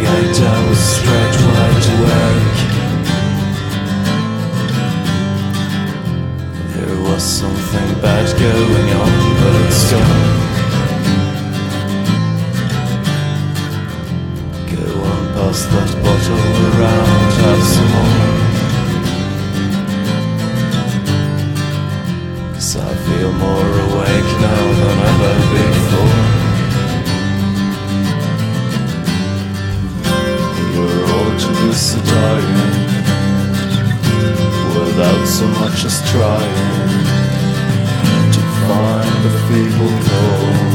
Twenty-eight hours straight wide awake. There was something bad going on, but it's gone. Go on past that bottle around, have some more. Cause I feel more without so much as trying to find a feeble cause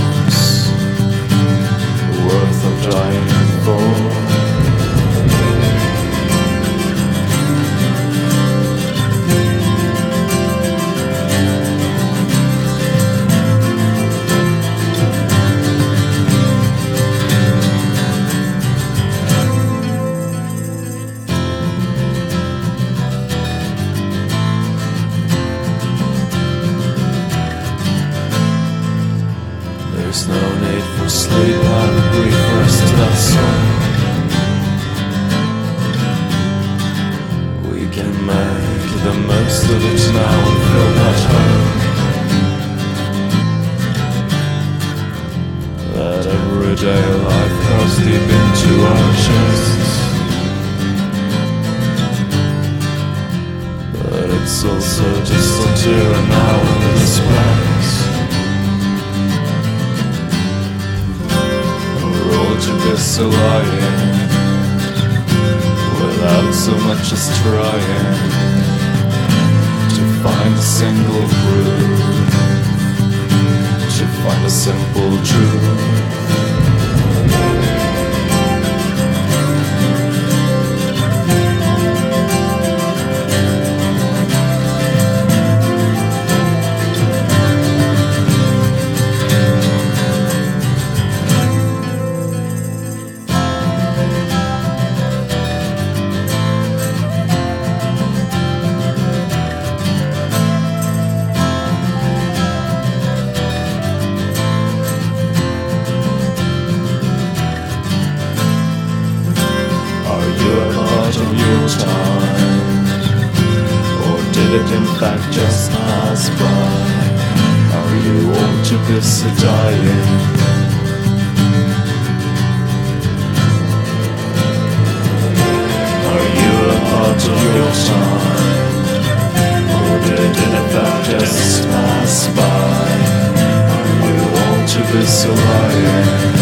There's no need for sleep brief rest, that's all. We can make the most of it now and feel at home. That everyday life goes deep into our chests. But it's also just a here and now in this lying without so much as trying to find a single groove, to find a simple truth. Or did it in fact just pass by? Are you all too busy dying? Are you a part of your time? Or did it in fact just pass by? Are you all too busy lying?